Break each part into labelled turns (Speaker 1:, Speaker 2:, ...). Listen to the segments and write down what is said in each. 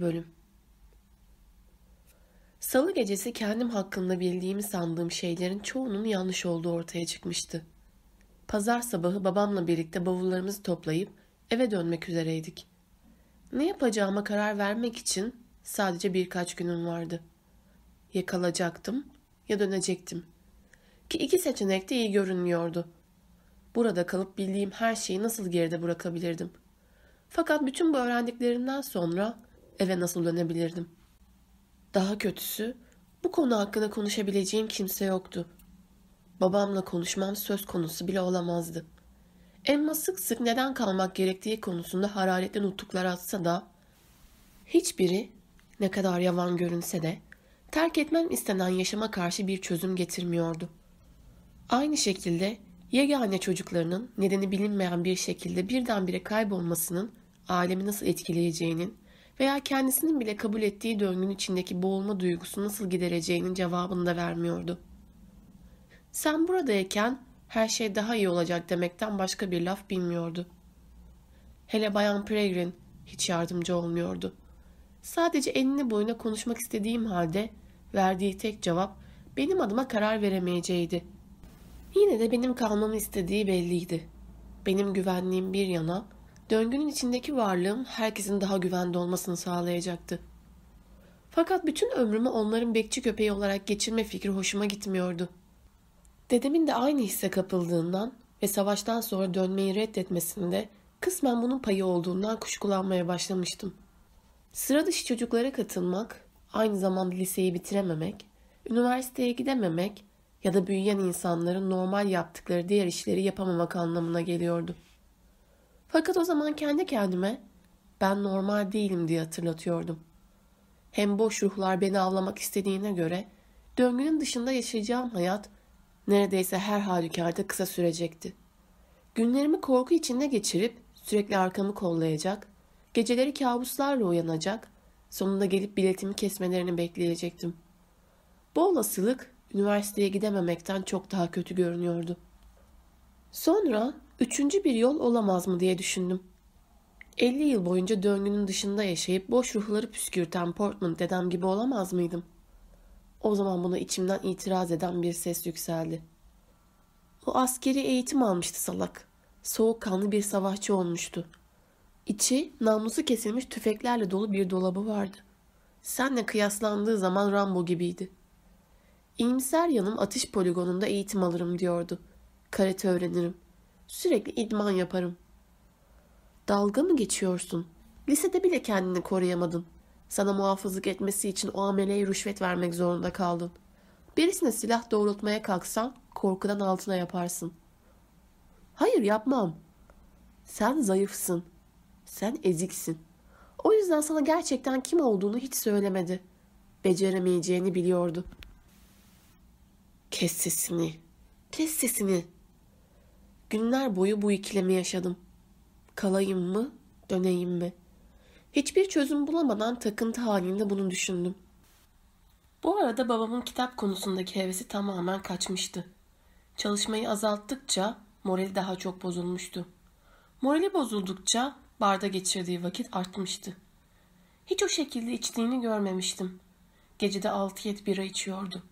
Speaker 1: Bölüm Salı gecesi kendim hakkında bildiğimi sandığım şeylerin çoğunun yanlış olduğu ortaya çıkmıştı. Pazar sabahı babamla birlikte bavullarımızı toplayıp eve dönmek üzereydik. Ne yapacağıma karar vermek için sadece birkaç günüm vardı. Ya kalacaktım ya dönecektim. Ki iki seçenek de iyi görünmüyordu. Burada kalıp bildiğim her şeyi nasıl geride bırakabilirdim? Fakat bütün bu öğrendiklerimden sonra eve nasıl dönebilirdim? Daha kötüsü bu konu hakkında konuşabileceğim kimse yoktu. Babamla konuşmam söz konusu bile olamazdı. Emma sık sık neden kalmak gerektiği konusunda hararetli nutuklar atsa da hiçbiri ne kadar yavan görünse de terk etmem istenen yaşama karşı bir çözüm getirmiyordu. Aynı şekilde yegane çocuklarının nedeni bilinmeyen bir şekilde birdenbire kaybolmasının alemi nasıl etkileyeceğinin veya kendisinin bile kabul ettiği döngünün içindeki boğulma duygusu nasıl gidereceğinin cevabını da vermiyordu. Sen buradayken her şey daha iyi olacak demekten başka bir laf bilmiyordu. Hele Bayan Peregrine hiç yardımcı olmuyordu. Sadece enine boyuna konuşmak istediğim halde verdiği tek cevap benim adıma karar veremeyeceğiydi. Yine de benim kalmamı istediği belliydi. Benim güvenliğim bir yana, döngünün içindeki varlığım herkesin daha güvende olmasını sağlayacaktı. Fakat bütün ömrümü onların bekçi köpeği olarak geçirme fikri hoşuma gitmiyordu. Dedemin de aynı hisse kapıldığından ve savaştan sonra dönmeyi reddetmesinde kısmen bunun payı olduğundan kuşkulanmaya başlamıştım. Sıra dışı çocuklara katılmak, aynı zamanda liseyi bitirememek, üniversiteye gidememek ya da büyüyen insanların normal yaptıkları diğer işleri yapamamak anlamına geliyordu. Fakat o zaman kendi kendime ben normal değilim diye hatırlatıyordum. Hem boş ruhlar beni avlamak istediğine göre döngünün dışında yaşayacağım hayat neredeyse her halükarda kısa sürecekti. Günlerimi korku içinde geçirip sürekli arkamı kollayacak, geceleri kabuslarla uyanacak, sonunda gelip biletimi kesmelerini bekleyecektim. Bu olasılık üniversiteye gidememekten çok daha kötü görünüyordu. Sonra üçüncü bir yol olamaz mı diye düşündüm. 50 yıl boyunca döngünün dışında yaşayıp boş ruhları püskürten Portman dedem gibi olamaz mıydım? O zaman buna içimden itiraz eden bir ses yükseldi. O askeri eğitim almıştı salak. Soğukkanlı bir savaşçı olmuştu. İçi namlusu kesilmiş tüfeklerle dolu bir dolabı vardı. Senle kıyaslandığı zaman Rambo gibiydi. İyimser yanım atış poligonunda eğitim alırım diyordu. Karate öğrenirim. Sürekli idman yaparım. Dalga mı geçiyorsun? Lisede bile kendini koruyamadın. Sana muhafızlık etmesi için o ameleye rüşvet vermek zorunda kaldın. Birisine silah doğrultmaya kalksan korkudan altına yaparsın. Hayır yapmam. Sen zayıfsın. Sen eziksin. O yüzden sana gerçekten kim olduğunu hiç söylemedi. Beceremeyeceğini biliyordu. Kes sesini. Kes sesini. Günler boyu bu ikilemi yaşadım. Kalayım mı, döneyim mi? Hiçbir çözüm bulamadan takıntı halinde bunu düşündüm. Bu arada babamın kitap konusundaki hevesi tamamen kaçmıştı. Çalışmayı azalttıkça morali daha çok bozulmuştu. Morali bozuldukça barda geçirdiği vakit artmıştı. Hiç o şekilde içtiğini görmemiştim. Gecede altı yet bira içiyordu.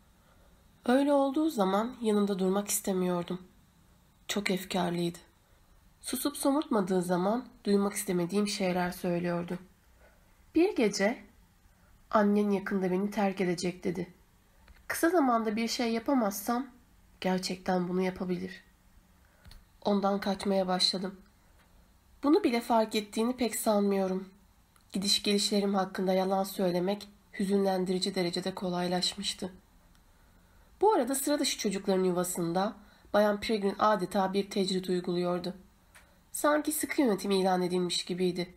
Speaker 1: Öyle olduğu zaman yanında durmak istemiyordum. Çok efkarlıydı. Susup somurtmadığı zaman duymak istemediğim şeyler söylüyordu. Bir gece annen yakında beni terk edecek dedi. Kısa zamanda bir şey yapamazsam gerçekten bunu yapabilir. Ondan kaçmaya başladım. Bunu bile fark ettiğini pek sanmıyorum. Gidiş gelişlerim hakkında yalan söylemek hüzünlendirici derecede kolaylaşmıştı. Bu arada sıra dışı çocukların yuvasında Bayan Peregrine adeta bir tecrit uyguluyordu. Sanki sıkı yönetim ilan edilmiş gibiydi.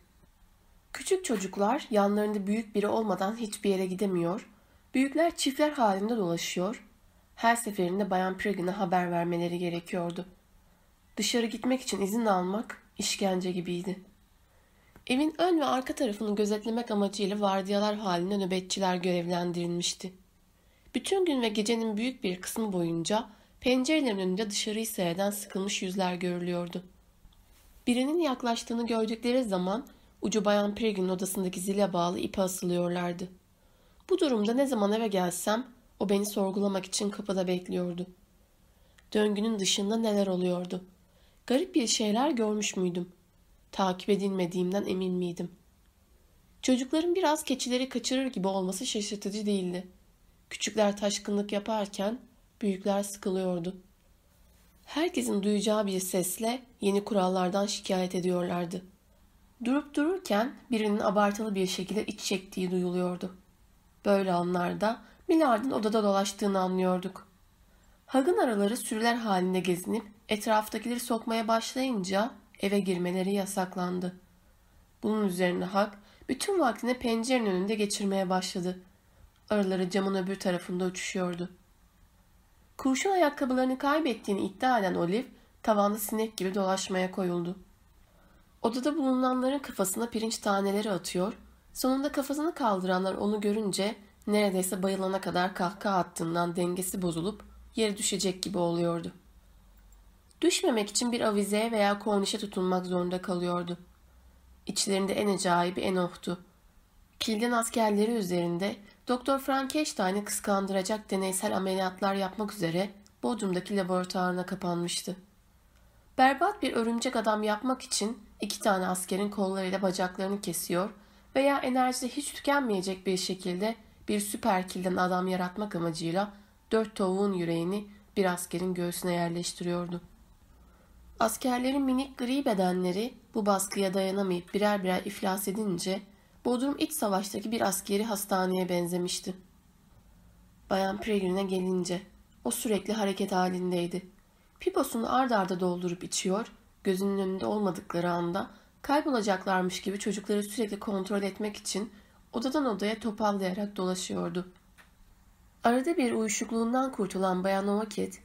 Speaker 1: Küçük çocuklar yanlarında büyük biri olmadan hiçbir yere gidemiyor, büyükler çiftler halinde dolaşıyor, her seferinde Bayan Peregrine'e haber vermeleri gerekiyordu. Dışarı gitmek için izin almak işkence gibiydi. Evin ön ve arka tarafını gözetlemek amacıyla vardiyalar halinde nöbetçiler görevlendirilmişti. Bütün gün ve gecenin büyük bir kısmı boyunca pencerelerin önünde dışarıyı seyreden sıkılmış yüzler görülüyordu. Birinin yaklaştığını gördükleri zaman ucu Bayan Peregrine'in odasındaki zile bağlı ipe asılıyorlardı. Bu durumda ne zaman eve gelsem o beni sorgulamak için kapıda bekliyordu. Döngünün dışında neler oluyordu? Garip bir şeyler görmüş müydüm? Takip edilmediğimden emin miydim? Çocukların biraz keçileri kaçırır gibi olması şaşırtıcı değildi. Küçükler taşkınlık yaparken büyükler sıkılıyordu. Herkesin duyacağı bir sesle yeni kurallardan şikayet ediyorlardı. Durup dururken birinin abartılı bir şekilde iç çektiği duyuluyordu. Böyle anlarda Millard'ın odada dolaştığını anlıyorduk. Hag'ın araları sürüler halinde gezinip etraftakileri sokmaya başlayınca eve girmeleri yasaklandı. Bunun üzerine Hag bütün vaktini pencerenin önünde geçirmeye başladı. Araları camın öbür tarafında uçuşuyordu. Kurşun ayakkabılarını kaybettiğini iddia eden Olive tavanda sinek gibi dolaşmaya koyuldu. Odada bulunanların kafasına pirinç taneleri atıyor, sonunda kafasını kaldıranlar onu görünce neredeyse bayılana kadar kahkaha attığından dengesi bozulup yere düşecek gibi oluyordu. Düşmemek için bir avizeye veya kornişe tutunmak zorunda kalıyordu. İçlerinde en acayibi Enoch'tu. Kilden askerleri üzerinde Doktor Frankenstein'i kıskandıracak deneysel ameliyatlar yapmak üzere Bodrum'daki laboratuvarına kapanmıştı. Berbat bir örümcek adam yapmak için iki tane askerin kollarıyla bacaklarını kesiyor veya enerjisi hiç tükenmeyecek bir şekilde bir süper kilden adam yaratmak amacıyla dört tavuğun yüreğini bir askerin göğsüne yerleştiriyordu. Askerlerin minik gri bedenleri bu baskıya dayanamayıp birer birer iflas edince Bodrum iç savaştaki bir askeri hastaneye benzemişti. Bayan Peregrine'e gelince o sürekli hareket halindeydi. Piposunu ard arda doldurup içiyor, gözünün önünde olmadıkları anda kaybolacaklarmış gibi çocukları sürekli kontrol etmek için odadan odaya topallayarak dolaşıyordu. Arada bir uyuşukluğundan kurtulan Bayan Ovaket,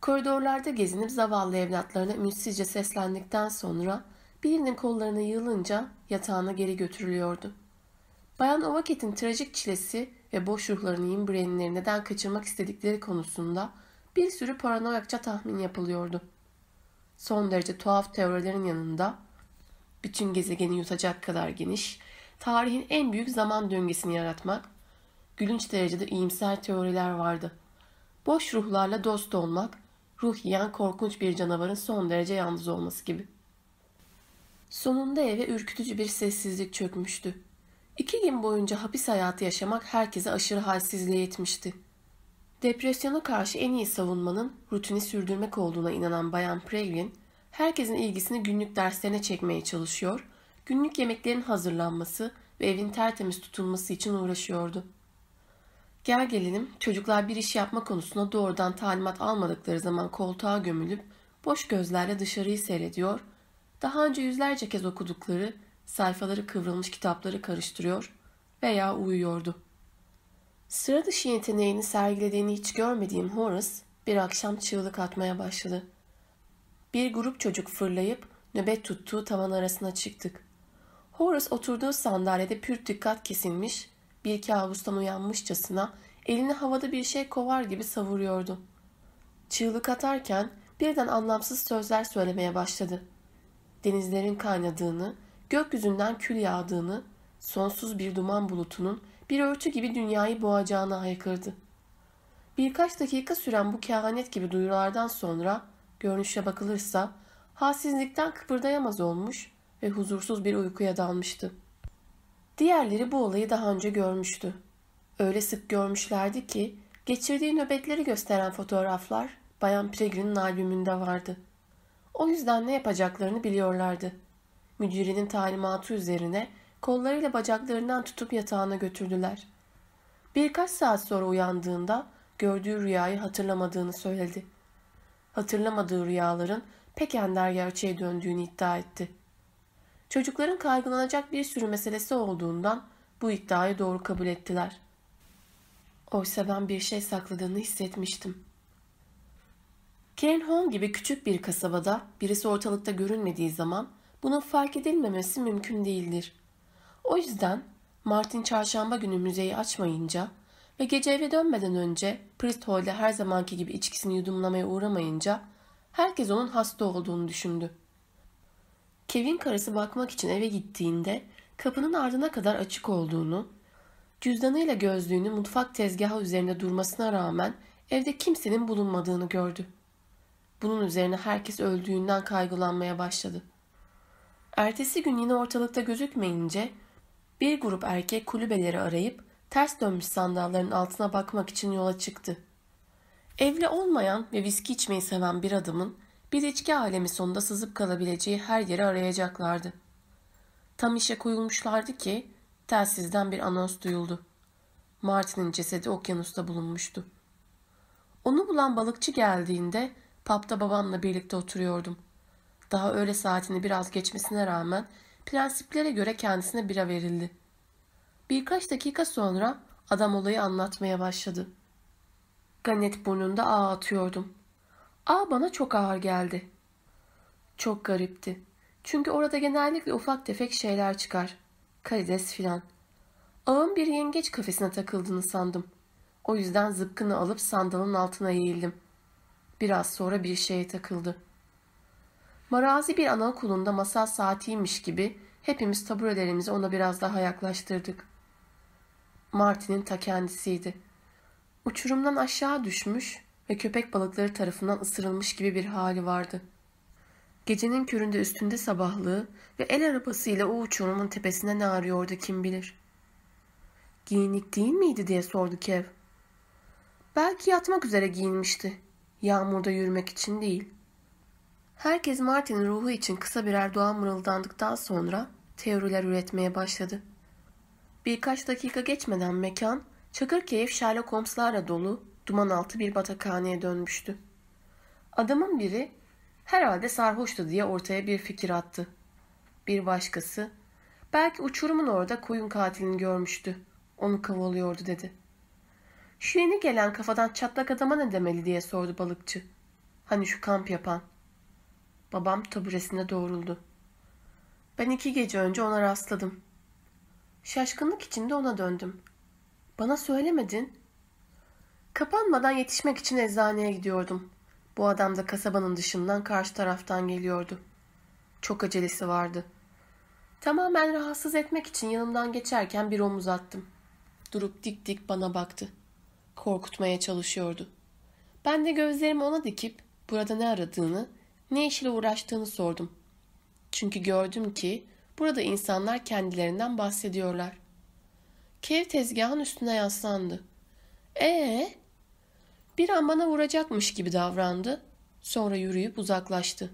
Speaker 1: koridorlarda gezinip zavallı evlatlarına ümitsizce seslendikten sonra birinin kollarına yığılınca yatağına geri götürülüyordu. Bayan Ovaket'in trajik çilesi ve boş ruhlarını Imbrenleri neden kaçırmak istedikleri konusunda bir sürü paranoyakça tahmin yapılıyordu. Son derece tuhaf teorilerin yanında bütün gezegeni yutacak kadar geniş, tarihin en büyük zaman döngüsünü yaratmak, gülünç derecede iyimser teoriler vardı. Boş ruhlarla dost olmak, ruh yiyen korkunç bir canavarın son derece yalnız olması gibi. Sonunda eve ürkütücü bir sessizlik çökmüştü. İki gün boyunca hapis hayatı yaşamak herkese aşırı halsizliğe etmişti. Depresyona karşı en iyi savunmanın rutini sürdürmek olduğuna inanan Bayan Preglin, herkesin ilgisini günlük derslerine çekmeye çalışıyor, günlük yemeklerin hazırlanması ve evin tertemiz tutulması için uğraşıyordu. Gel gelelim çocuklar bir iş yapma konusunda doğrudan talimat almadıkları zaman koltuğa gömülüp boş gözlerle dışarıyı seyrediyor, daha önce yüzlerce kez okudukları sayfaları kıvrılmış kitapları karıştırıyor veya uyuyordu. Sıra dışı yeteneğini sergilediğini hiç görmediğim Horace bir akşam çığlık atmaya başladı. Bir grup çocuk fırlayıp nöbet tuttuğu tavan arasına çıktık. Horace oturduğu sandalyede pür dikkat kesilmiş, bir kabustan uyanmışçasına elini havada bir şey kovar gibi savuruyordu. Çığlık atarken birden anlamsız sözler söylemeye başladı. Denizlerin kaynadığını, gökyüzünden kül yağdığını, sonsuz bir duman bulutunun bir örtü gibi dünyayı boğacağını haykırdı. Birkaç dakika süren bu kehanet gibi duyurulardan sonra görünüşe bakılırsa halsizlikten kıpırdayamaz olmuş ve huzursuz bir uykuya dalmıştı. Diğerleri bu olayı daha önce görmüştü. Öyle sık görmüşlerdi ki geçirdiği nöbetleri gösteren fotoğraflar Bayan Peregrine'in albümünde vardı. O yüzden ne yapacaklarını biliyorlardı. Müdürinin talimatı üzerine kollarıyla bacaklarından tutup yatağına götürdüler. Birkaç saat sonra uyandığında gördüğü rüyayı hatırlamadığını söyledi. Hatırlamadığı rüyaların pek ender gerçeğe döndüğünü iddia etti. Çocukların kaygılanacak bir sürü meselesi olduğundan bu iddiayı doğru kabul ettiler. Oysa ben bir şey sakladığını hissetmiştim. Cairnholm gibi küçük bir kasabada birisi ortalıkta görünmediği zaman bunun fark edilmemesi mümkün değildir. O yüzden Martin çarşamba günü müzeyi açmayınca ve gece eve dönmeden önce Priest Hall'de her zamanki gibi içkisini yudumlamaya uğramayınca herkes onun hasta olduğunu düşündü. Kevin karısı bakmak için eve gittiğinde Kapının ardına kadar açık olduğunu, cüzdanıyla gözlüğünü mutfak tezgahı üzerinde durmasına rağmen evde kimsenin bulunmadığını gördü. Bunun üzerine herkes öldüğünden kaygılanmaya başladı. Ertesi gün yine ortalıkta gözükmeyince bir grup erkek kulübeleri arayıp ters dönmüş sandalların altına bakmak için yola çıktı. Evli olmayan ve viski içmeyi seven bir adamın bir içki alemi sonunda sızıp kalabileceği her yeri arayacaklardı. Tam işe koyulmuşlardı ki telsizden bir anons duyuldu. Martin'in cesedi okyanusta bulunmuştu. Onu bulan balıkçı geldiğinde pub'da babamla birlikte oturuyordum. Daha öğle saatini biraz geçmesine rağmen prensiplere göre kendisine bira verildi. Birkaç dakika sonra adam olayı anlatmaya başladı. Ganet burnunda ağ atıyordum. Ağ bana çok ağır geldi. Çok garipti. Çünkü orada genellikle ufak tefek şeyler çıkar. Karides filan. Ağın bir yengeç kafesine takıldığını sandım. O yüzden zıpkını alıp sandalın altına eğildim. Biraz sonra bir şeye takıldı. Marazi bir anaokulunda masal saatiymiş gibi hepimiz taburelerimizi ona biraz daha yaklaştırdık. Martin'in ta kendisiydi. Uçurumdan aşağı düşmüş ve köpek balıkları tarafından ısırılmış gibi bir hali vardı. Gecenin köründe üstünde sabahlığı ve el arabasıyla o uçurumun tepesinde ne arıyordu kim bilir. Giyinik değil miydi diye sordu Kev. Belki yatmak üzere giyinmişti. Yağmurda yürümek için değil. Herkes Martin'in ruhu için kısa birer dua mırıldandıktan sonra teoriler üretmeye başladı. Birkaç dakika geçmeden mekan Çakırkeyif Sherlock Holmes'larla dolu duman altı bir batakhaneye dönmüştü. Adamın biri herhalde sarhoştu diye ortaya bir fikir attı. Bir başkası belki uçurumun orada koyun katilini görmüştü. Onu kovalıyordu dedi. Şu yeni gelen kafadan çatlak adama ne demeli diye sordu balıkçı. Hani şu kamp yapan. Babam taburesinde doğruldu. Ben iki gece önce ona rastladım. Şaşkınlık içinde ona döndüm. Bana söylemedin. Kapanmadan yetişmek için eczaneye gidiyordum. Bu adam da kasabanın dışından karşı taraftan geliyordu. Çok acelesi vardı. Tamamen rahatsız etmek için yanımdan geçerken bir omuz attım. Durup dik dik bana baktı. Korkutmaya çalışıyordu. Ben de gözlerimi ona dikip burada ne aradığını, ne işle uğraştığını sordum. Çünkü gördüm ki burada insanlar kendilerinden bahsediyorlar. Kev tezgahın üstüne yaslandı. Ee? Bir an bana vuracakmış gibi davrandı. Sonra yürüyüp uzaklaştı.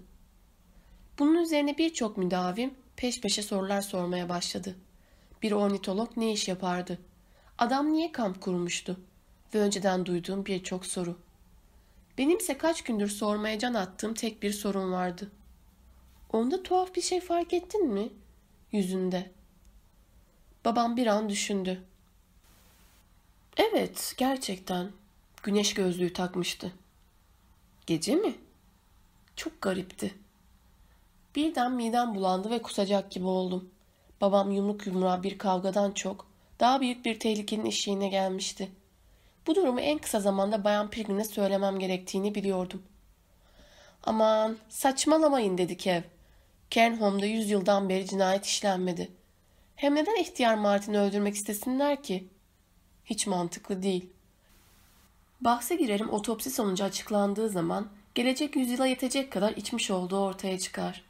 Speaker 1: Bunun üzerine birçok müdavim peş peşe sorular sormaya başladı. Bir ornitolog ne iş yapardı? Adam niye kamp kurmuştu? Ve önceden duyduğum birçok soru. Benimse kaç gündür sormaya can attığım tek bir sorun vardı. Onda tuhaf bir şey fark ettin mi? Yüzünde. Babam bir an düşündü. Evet, gerçekten. Güneş gözlüğü takmıştı. Gece mi? Çok garipti. Birden midem bulandı ve kusacak gibi oldum. Babam yumruk yumruğa bir kavgadan çok daha büyük bir tehlikenin eşiğine gelmişti. Bu durumu en kısa zamanda Bayan Pilgrim'e söylemem gerektiğini biliyordum. Aman saçmalamayın dedi Kev. Kernholm'da yüz yıldan beri cinayet işlenmedi. Hem neden ihtiyar Martin'i öldürmek istesinler ki? Hiç mantıklı değil. Bahse girerim otopsi sonucu açıklandığı zaman gelecek yüzyıla yetecek kadar içmiş olduğu ortaya çıkar.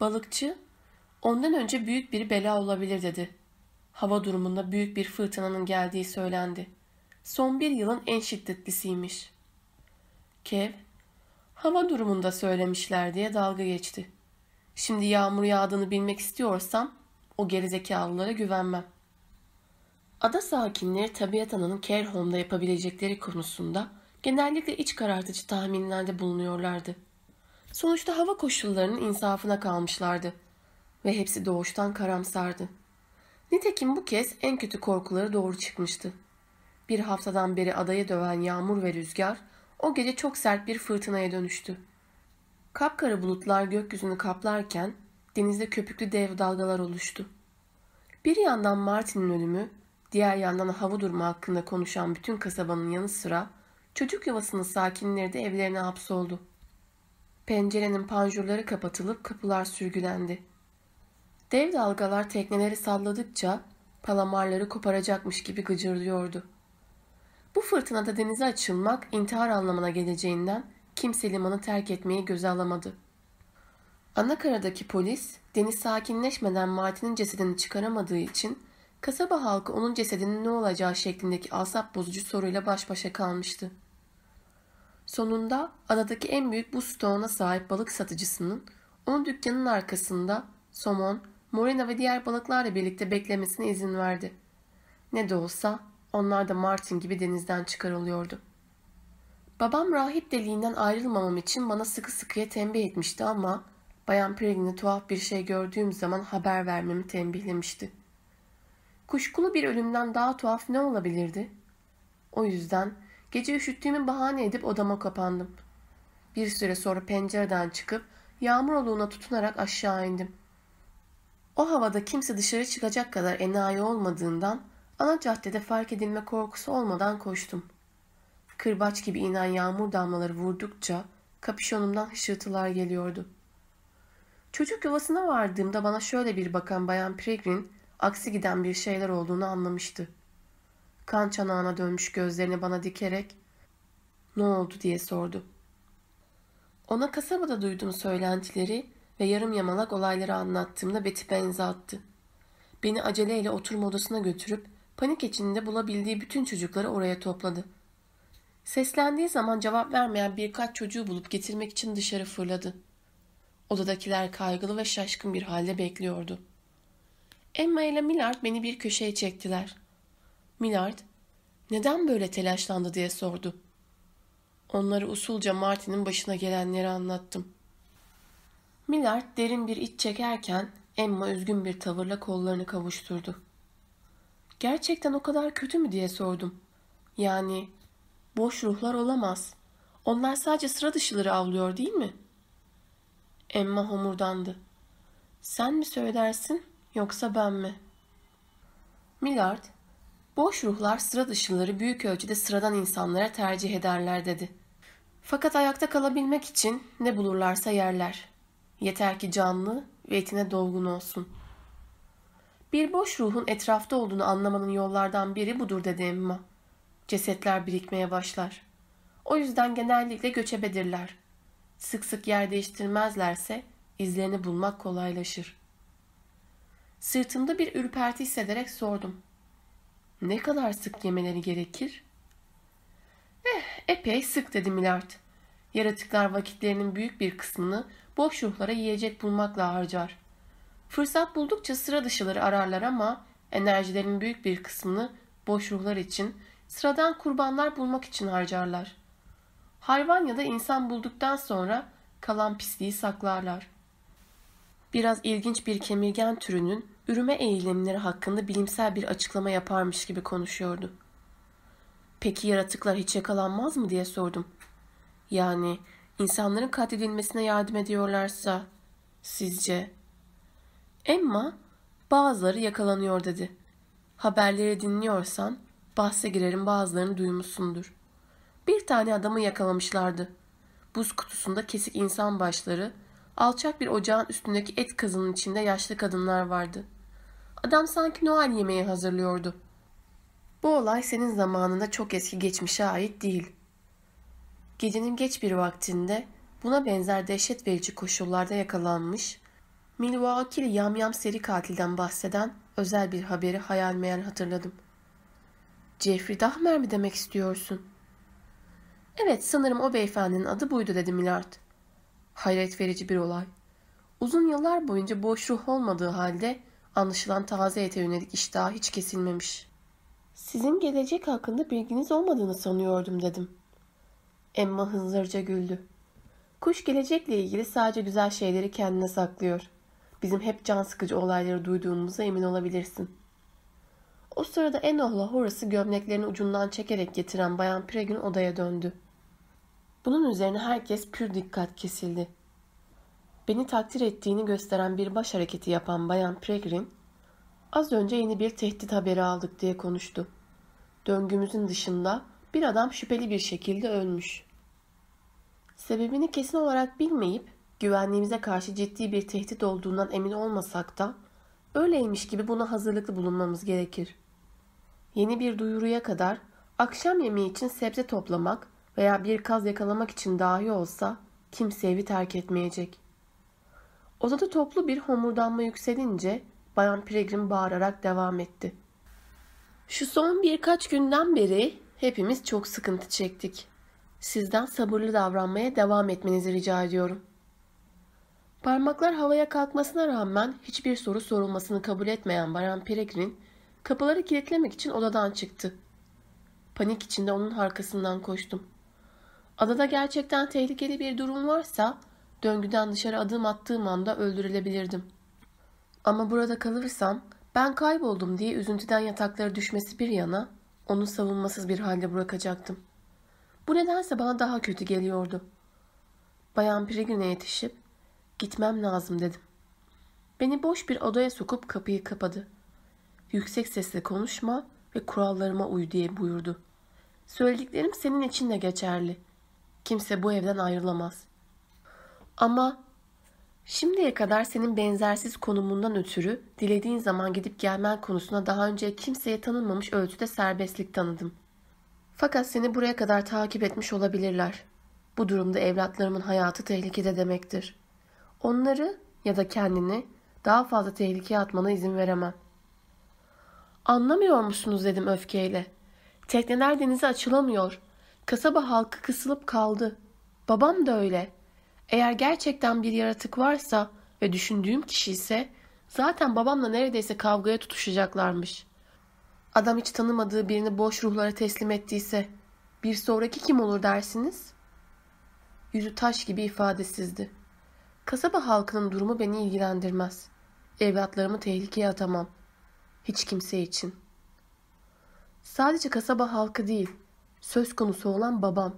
Speaker 1: Balıkçı, ondan önce büyük bir bela olabilir dedi. Hava durumunda büyük bir fırtınanın geldiği söylendi. Son bir yılın en şiddetlisiymiş. Kev, hava durumunda söylemişler diye dalga geçti. Şimdi yağmur yağdığını bilmek istiyorsam o gerizekalılara güvenmem. Ada sakinleri tabiat ananın care home'da yapabilecekleri konusunda genellikle iç karartıcı tahminlerde bulunuyorlardı. Sonuçta hava koşullarının insafına kalmışlardı ve hepsi doğuştan karamsardı. Nitekim bu kez en kötü korkuları doğru çıkmıştı. Bir haftadan beri adayı döven yağmur ve rüzgar o gece çok sert bir fırtınaya dönüştü. Kapkara bulutlar gökyüzünü kaplarken denizde köpüklü dev dalgalar oluştu. Bir yandan Martin'in ölümü, diğer yandan hava durumu hakkında konuşan bütün kasabanın yanı sıra çocuk yuvasının sakinleri de evlerine hapsoldu. Pencerenin panjurları kapatılıp kapılar sürgülendi. Dev dalgalar tekneleri salladıkça palamarları koparacakmış gibi gıcırdıyordu. Bu fırtınada denize açılmak intihar anlamına geleceğinden kimse limanı terk etmeyi göze alamadı. Anakaradaki polis deniz sakinleşmeden Martin'in cesedini çıkaramadığı için kasaba halkı onun cesedinin ne olacağı şeklindeki asap bozucu soruyla baş başa kalmıştı. Sonunda adadaki en büyük buz stoğuna sahip balık satıcısının onun dükkanın arkasında somon, morena ve diğer balıklarla birlikte beklemesine izin verdi. Ne de olsa onlar da Martin gibi denizden çıkarılıyordu. Babam rahip deliğinden ayrılmamam için bana sıkı sıkıya tembih etmişti ama Bayan Peregrine'e tuhaf bir şey gördüğüm zaman haber vermemi tembihlemişti. Kuşkulu bir ölümden daha tuhaf ne olabilirdi? O yüzden gece üşüttüğümü bahane edip odama kapandım. Bir süre sonra pencereden çıkıp yağmur oluğuna tutunarak aşağı indim. O havada kimse dışarı çıkacak kadar enayi olmadığından ana caddede fark edilme korkusu olmadan koştum. Kırbaç gibi inen yağmur damlaları vurdukça kapüşonumdan hışırtılar geliyordu. Çocuk yuvasına vardığımda bana şöyle bir bakan Bayan Pregrin aksi giden bir şeyler olduğunu anlamıştı. Kan çanağına dönmüş gözlerini bana dikerek ne oldu diye sordu. Ona kasabada duyduğum söylentileri ve yarım yamalak olayları anlattığımda Betty benze attı. Beni aceleyle oturma odasına götürüp panik içinde bulabildiği bütün çocukları oraya topladı. Seslendiği zaman cevap vermeyen birkaç çocuğu bulup getirmek için dışarı fırladı. Odadakiler kaygılı ve şaşkın bir halde bekliyordu. Emma ile Millard beni bir köşeye çektiler. Millard, neden böyle telaşlandı diye sordu. Onları usulca Martin'in başına gelenleri anlattım. Millard derin bir iç çekerken Emma üzgün bir tavırla kollarını kavuşturdu. Gerçekten o kadar kötü mü diye sordum. Yani boş ruhlar olamaz. Onlar sadece sıra dışıları avlıyor değil mi? Emma homurdandı. Sen mi söylersin yoksa ben mi? Millard, boş ruhlar sıra dışıları büyük ölçüde sıradan insanlara tercih ederler dedi. Fakat ayakta kalabilmek için ne bulurlarsa yerler. Yeter ki canlı ve etine dolgun olsun. Bir boş ruhun etrafta olduğunu anlamanın yollardan biri budur dedi Emma. Cesetler birikmeye başlar. O yüzden genellikle göçebedirler. Sık sık yer değiştirmezlerse izlerini bulmak kolaylaşır. Sırtımda bir ürperti hissederek sordum. Ne kadar sık yemeleri gerekir? Eh, epey sık dedi Milard. Yaratıklar vakitlerinin büyük bir kısmını boş ruhlara yiyecek bulmakla harcar. Fırsat buldukça sıra dışıları ararlar ama enerjilerin büyük bir kısmını boş ruhlar için, sıradan kurbanlar bulmak için harcarlar. Hayvan ya da insan bulduktan sonra kalan pisliği saklarlar. Biraz ilginç bir kemirgen türünün ürüme eğilimleri hakkında bilimsel bir açıklama yaparmış gibi konuşuyordu. Peki yaratıklar hiç yakalanmaz mı diye sordum. Yani insanların katledilmesine yardım ediyorlarsa sizce? Emma bazıları yakalanıyor dedi. Haberleri dinliyorsan bahse girerim bazılarını duymuşsundur. Bir tane adamı yakalamışlardı. Buz kutusunda kesik insan başları, alçak bir ocağın üstündeki et kazının içinde yaşlı kadınlar vardı. Adam sanki Noel yemeği hazırlıyordu. Bu olay senin zamanında çok eski geçmişe ait değil. Gecenin geç bir vaktinde buna benzer dehşet verici koşullarda yakalanmış, Milwaukee'li yamyam seri katilden bahseden özel bir haberi hayal meyal hatırladım. Jeffrey Dahmer mi demek istiyorsun? Evet sanırım o beyefendinin adı buydu dedi Millard. Hayret verici bir olay. Uzun yıllar boyunca boş ruh olmadığı halde anlaşılan taze ete yönelik iştahı hiç kesilmemiş. Sizin gelecek hakkında bilginiz olmadığını sanıyordum dedim. Emma hızlıca güldü. Kuş gelecekle ilgili sadece güzel şeyleri kendine saklıyor. Bizim hep can sıkıcı olayları duyduğumuza emin olabilirsin. O sırada Enoh'la Horace'ı gömleklerini ucundan çekerek getiren Bayan Pregün odaya döndü. Bunun üzerine herkes pür dikkat kesildi. Beni takdir ettiğini gösteren bir baş hareketi yapan Bayan Pregrin, az önce yeni bir tehdit haberi aldık diye konuştu. Döngümüzün dışında bir adam şüpheli bir şekilde ölmüş. Sebebini kesin olarak bilmeyip güvenliğimize karşı ciddi bir tehdit olduğundan emin olmasak da Öyleymiş gibi buna hazırlıklı bulunmamız gerekir. Yeni bir duyuruya kadar akşam yemeği için sebze toplamak veya bir kaz yakalamak için dahi olsa kimse evi terk etmeyecek. Odada toplu bir homurdanma yükselince Bayan Peregrine bağırarak devam etti. Şu son birkaç günden beri hepimiz çok sıkıntı çektik. Sizden sabırlı davranmaya devam etmenizi rica ediyorum. Parmaklar havaya kalkmasına rağmen hiçbir soru sorulmasını kabul etmeyen Bayan Peregrine kapıları kilitlemek için odadan çıktı. Panik içinde onun arkasından koştum. Adada gerçekten tehlikeli bir durum varsa döngüden dışarı adım attığım anda öldürülebilirdim. Ama burada kalırsam ben kayboldum diye üzüntüden yataklara düşmesi bir yana onu savunmasız bir halde bırakacaktım. Bu nedense bana daha kötü geliyordu. Bayan Peregrine'e yetişip gitmem lazım dedim. Beni boş bir odaya sokup kapıyı kapadı. Yüksek sesle konuşma ve kurallarıma uy diye buyurdu. Söylediklerim senin için de geçerli. Kimse bu evden ayrılamaz. Ama şimdiye kadar senin benzersiz konumundan ötürü dilediğin zaman gidip gelmen konusuna daha önce kimseye tanınmamış ölçüde serbestlik tanıdım. Fakat seni buraya kadar takip etmiş olabilirler. Bu durumda evlatlarımın hayatı tehlikede demektir. Onları ya da kendini daha fazla tehlikeye atmana izin veremem. Anlamıyor musunuz dedim öfkeyle. Tekneler denize açılamıyor. Kasaba halkı kısılıp kaldı. Babam da öyle. Eğer gerçekten bir yaratık varsa ve düşündüğüm kişi ise zaten babamla neredeyse kavgaya tutuşacaklarmış. Adam hiç tanımadığı birini boş ruhlara teslim ettiyse bir sonraki kim olur dersiniz? Yüzü taş gibi ifadesizdi. Kasaba halkının durumu beni ilgilendirmez. Evlatlarımı tehlikeye atamam. Hiç kimse için. Sadece kasaba halkı değil, söz konusu olan babam.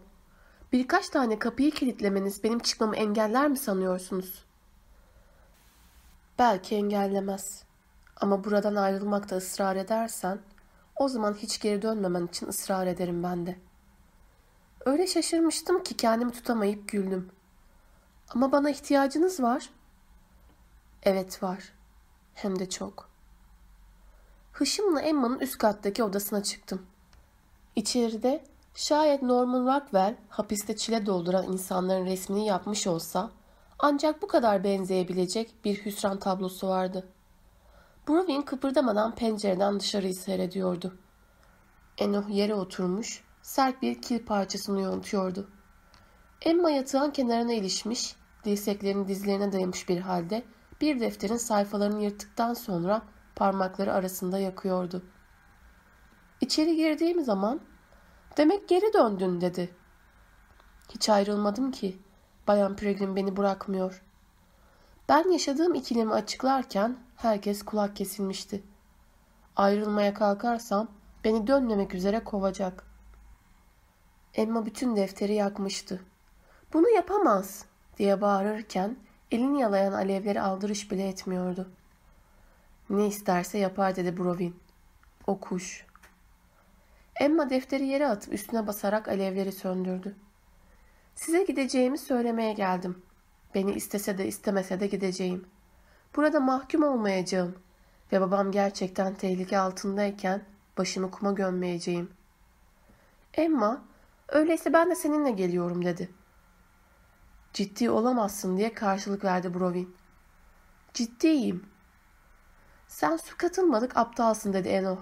Speaker 1: Birkaç tane kapıyı kilitlemeniz benim çıkmamı engeller mi sanıyorsunuz? Belki engellemez. Ama buradan ayrılmakta ısrar edersen, o zaman hiç geri dönmemen için ısrar ederim ben de. Öyle şaşırmıştım ki kendimi tutamayıp güldüm. Ama bana ihtiyacınız var. Evet var. Hem de çok. Hışımla Emma'nın üst kattaki odasına çıktım. İçeride şayet Norman Rockwell hapiste çile dolduran insanların resmini yapmış olsa ancak bu kadar benzeyebilecek bir hüsran tablosu vardı. Browin kıpırdamadan pencereden dışarıyı seyrediyordu. Enoh yere oturmuş, sert bir kil parçasını yontuyordu. Emma yatağın kenarına ilişmiş, dirseklerini dizlerine dayamış bir halde bir defterin sayfalarını yırttıktan sonra parmakları arasında yakıyordu. İçeri girdiğim zaman demek geri döndün dedi. Hiç ayrılmadım ki. Bayan Pregrin beni bırakmıyor. Ben yaşadığım ikilemi açıklarken herkes kulak kesilmişti. Ayrılmaya kalkarsam beni dönmemek üzere kovacak. Emma bütün defteri yakmıştı. Bunu yapamaz diye bağırırken elini yalayan alevleri aldırış bile etmiyordu. Ne isterse yapar dedi Brovin. O kuş. Emma defteri yere atıp üstüne basarak alevleri söndürdü. Size gideceğimi söylemeye geldim. Beni istese de istemese de gideceğim. Burada mahkum olmayacağım ve babam gerçekten tehlike altındayken başımı kuma gömmeyeceğim. Emma, öyleyse ben de seninle geliyorum dedi. Ciddi olamazsın diye karşılık verdi Brovin. Ciddiyim. Sen su katılmadık aptalsın dedi Eno.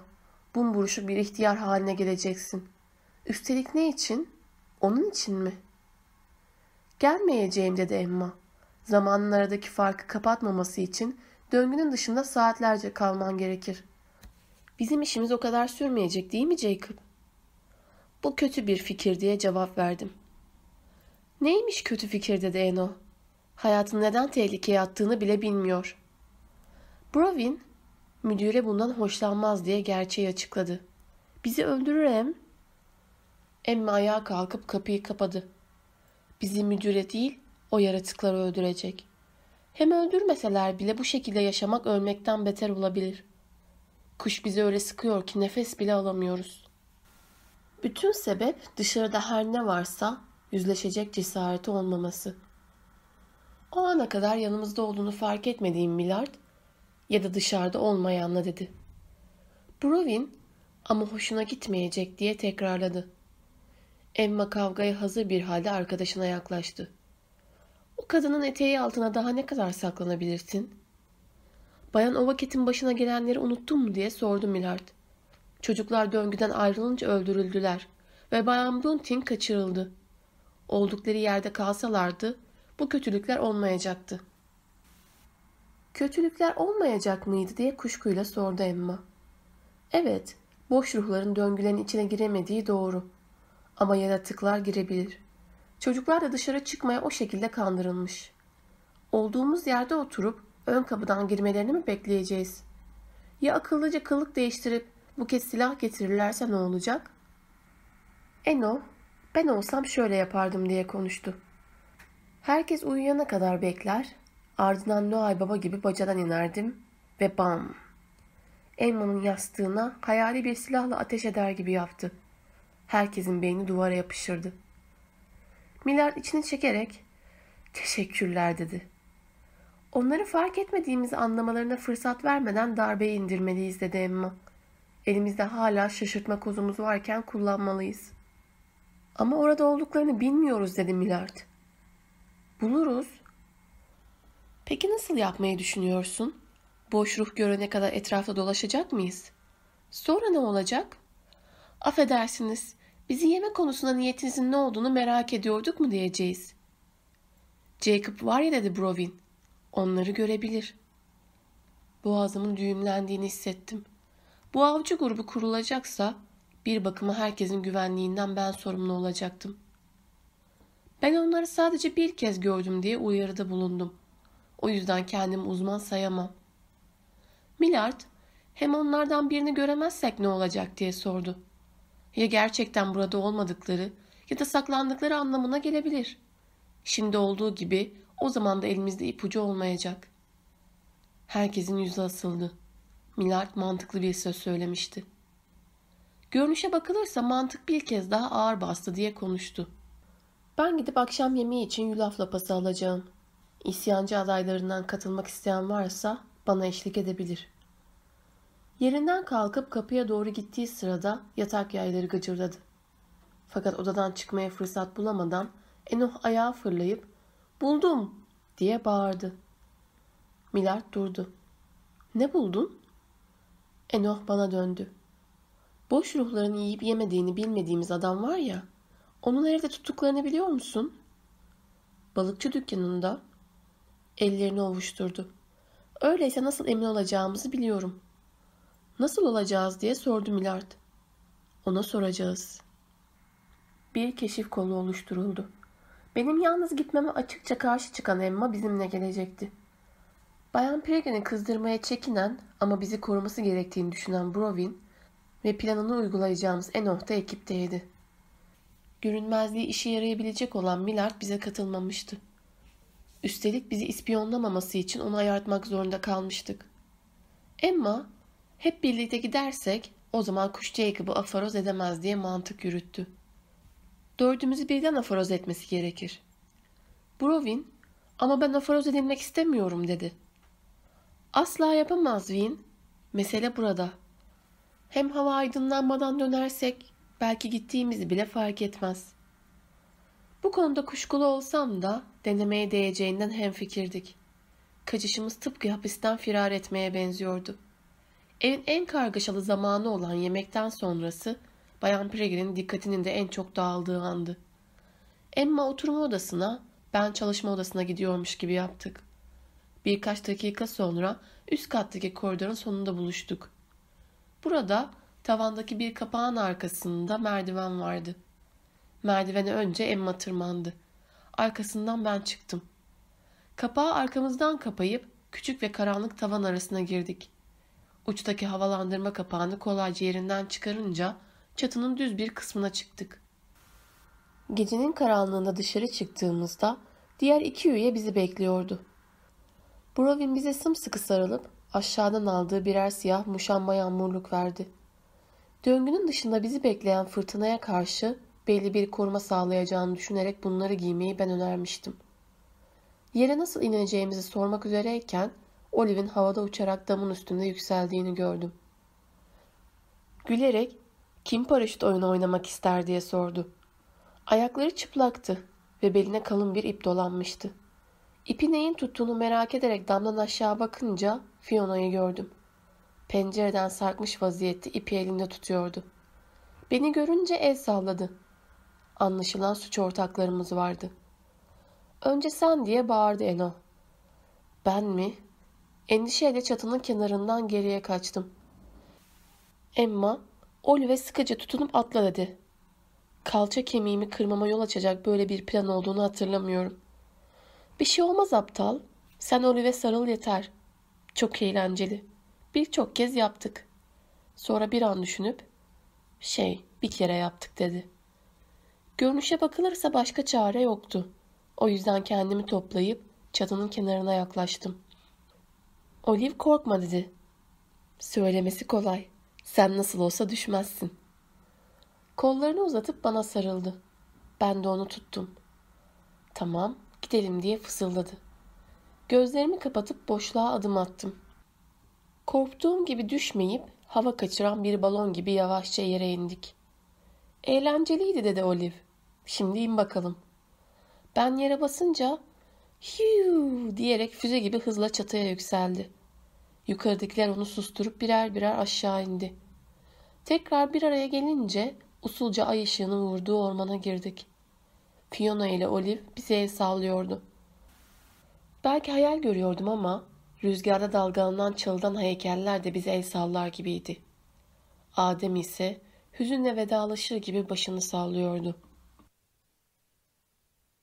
Speaker 1: Bumburuşuk bir ihtiyar haline geleceksin. Üstelik ne için? Onun için mi? Gelmeyeceğim dedi Emma. Zamanın aradaki farkı kapatmaması için döngünün dışında saatlerce kalman gerekir. Bizim işimiz o kadar sürmeyecek değil mi Jacob? Bu kötü bir fikir diye cevap verdim. Neymiş kötü fikir dedi Eno. Hayatını neden tehlikeye attığını bile bilmiyor. Brovin, müdüre bundan hoşlanmaz diye gerçeği açıkladı. Bizi öldürür hem. Emma ayağa kalkıp kapıyı kapadı. Bizi müdüre değil, o yaratıkları öldürecek. Hem öldürmeseler bile bu şekilde yaşamak ölmekten beter olabilir. Kuş bizi öyle sıkıyor ki nefes bile alamıyoruz. Bütün sebep dışarıda her ne varsa yüzleşecek cesareti olmaması. O ana kadar yanımızda olduğunu fark etmediğim Millard, ya da dışarıda olmayanla dedi. Brovin ama hoşuna gitmeyecek diye tekrarladı. Emma kavgaya hazır bir halde arkadaşına yaklaştı. O kadının eteği altına daha ne kadar saklanabilirsin? Bayan o vakitin başına gelenleri unuttun mu diye sordu Millard. Çocuklar döngüden ayrılınca öldürüldüler ve Bayan Bunting kaçırıldı. Oldukları yerde kalsalardı bu kötülükler olmayacaktı. Kötülükler olmayacak mıydı diye kuşkuyla sordu Emma. Evet, boş ruhların döngülerin içine giremediği doğru. Ama yaratıklar girebilir. Çocuklar da dışarı çıkmaya o şekilde kandırılmış. Olduğumuz yerde oturup ön kapıdan girmelerini mi bekleyeceğiz? Ya akıllıca kılık değiştirip bu kez silah getirirlerse ne olacak? Eno, ben olsam şöyle yapardım diye konuştu. Herkes uyuyana kadar bekler, ardından Noay Baba gibi bacadan inerdim ve bam! Emma'nın yastığına hayali bir silahla ateş eder gibi yaptı. Herkesin beyni duvara yapışırdı. Millard içini çekerek teşekkürler dedi. Onları fark etmediğimizi anlamalarına fırsat vermeden darbeyi indirmeliyiz dedi Emma. Elimizde hala şaşırtma kozumuz varken kullanmalıyız. Ama orada olduklarını bilmiyoruz dedi Millard. Buluruz. Peki nasıl yapmayı düşünüyorsun? Boş ruh görene kadar etrafta dolaşacak mıyız? Sonra ne olacak? Affedersiniz, bizi yeme konusunda niyetinizin ne olduğunu merak ediyorduk mu diyeceğiz. Jacob var ya dedi Brovin. Onları görebilir. Boğazımın düğümlendiğini hissettim. Bu avcı grubu kurulacaksa bir bakıma herkesin güvenliğinden ben sorumlu olacaktım. Ben onları sadece bir kez gördüm diye uyarıda bulundum. O yüzden kendimi uzman sayamam. Millard, hem onlardan birini göremezsek ne olacak diye sordu. Ya gerçekten burada olmadıkları ya da saklandıkları anlamına gelebilir. Şimdi olduğu gibi o zaman da elimizde ipucu olmayacak. Herkesin yüzü asıldı. Millard mantıklı bir söz söylemişti. Görünüşe bakılırsa mantık bir kez daha ağır bastı diye konuştu. Ben gidip akşam yemeği için yulaf lapası alacağım. İsyancı adaylarından katılmak isteyen varsa bana eşlik edebilir. Yerinden kalkıp kapıya doğru gittiği sırada yatak yayları gıcırdadı. Fakat odadan çıkmaya fırsat bulamadan Enoh ayağa fırlayıp ''Buldum!'' diye bağırdı. Milard durdu. ''Ne buldun?'' Enoh bana döndü. Boş ruhların yiyip yemediğini bilmediğimiz adam var ya, onu nerede tuttuklarını biliyor musun? Balıkçı dükkanında. Ellerini ovuşturdu. Öyleyse nasıl emin olacağımızı biliyorum. Nasıl olacağız diye sordu Milard. Ona soracağız. Bir keşif kolu oluşturuldu. Benim yalnız gitmeme açıkça karşı çıkan Emma bizimle gelecekti. Bayan Peregrine'i kızdırmaya çekinen ama bizi koruması gerektiğini düşünen Brovin ve planını uygulayacağımız Enoch da ekipteydi. Görünmezliği işe yarayabilecek olan Millard bize katılmamıştı. Üstelik bizi ispiyonlamaması için onu ayartmak zorunda kalmıştık. Emma, hep birlikte gidersek o zaman kuş Jacob'ı afaroz edemez diye mantık yürüttü. Dördümüzü birden afaroz etmesi gerekir. Brovin, ama ben afaroz edilmek istemiyorum dedi. Asla yapamaz Vin. Mesele burada. Hem hava aydınlanmadan dönersek belki gittiğimizi bile fark etmez. Bu konuda kuşkulu olsam da denemeye değeceğinden hemfikirdik. Kaçışımız tıpkı hapisten firar etmeye benziyordu. Evin en kargaşalı zamanı olan yemekten sonrası Bayan Pregrin'in dikkatinin de en çok dağıldığı andı. Emma oturma odasına, ben çalışma odasına gidiyormuş gibi yaptık. Birkaç dakika sonra üst kattaki koridorun sonunda buluştuk. Burada tavandaki bir kapağın arkasında merdiven vardı. Merdivene önce Emma tırmandı. Arkasından ben çıktım. Kapağı arkamızdan kapayıp küçük ve karanlık tavan arasına girdik. Uçtaki havalandırma kapağını kolayca yerinden çıkarınca çatının düz bir kısmına çıktık. Gecenin karanlığında dışarı çıktığımızda diğer iki üye bizi bekliyordu. Brovin bize sımsıkı sarılıp aşağıdan aldığı birer siyah muşamba yağmurluk verdi. Döngünün dışında bizi bekleyen fırtınaya karşı belli bir koruma sağlayacağını düşünerek bunları giymeyi ben önermiştim. Yere nasıl ineceğimizi sormak üzereyken Olive'in havada uçarak damın üstünde yükseldiğini gördüm. Gülerek kim paraşüt oyunu oynamak ister diye sordu. Ayakları çıplaktı ve beline kalın bir ip dolanmıştı. İpi neyin tuttuğunu merak ederek damdan aşağı bakınca Fiona'yı gördüm. Pencereden sarkmış vaziyette ipi elinde tutuyordu. Beni görünce el salladı. Anlaşılan suç ortaklarımız vardı. Önce sen diye bağırdı Eno. Ben mi? Endişeyle çatının kenarından geriye kaçtım. Emma, Olive sıkıca tutunup atla dedi. Kalça kemiğimi kırmama yol açacak böyle bir plan olduğunu hatırlamıyorum. Bir şey olmaz aptal. Sen Olive sarıl yeter. Çok eğlenceli. Birçok kez yaptık. Sonra bir an düşünüp, şey bir kere yaptık dedi. Görünüşe bakılırsa başka çare yoktu. O yüzden kendimi toplayıp çatının kenarına yaklaştım. Olive korkma dedi. Söylemesi kolay. Sen nasıl olsa düşmezsin. Kollarını uzatıp bana sarıldı. Ben de onu tuttum. Tamam, gidelim diye fısıldadı. Gözlerimi kapatıp boşluğa adım attım. Korktuğum gibi düşmeyip hava kaçıran bir balon gibi yavaşça yere indik. Eğlenceliydi dedi Olive. Şimdi in bakalım. Ben yere basınca hiu diyerek füze gibi hızla çatıya yükseldi. Yukarıdakiler onu susturup birer birer aşağı indi. Tekrar bir araya gelince usulca ay ışığının vurduğu ormana girdik. Fiona ile Olive bize el sallıyordu. Belki hayal görüyordum ama rüzgarda dalgalanan çalıdan heykeller de bize el sallar gibiydi. Adem ise hüzünle vedalaşır gibi başını sallıyordu.''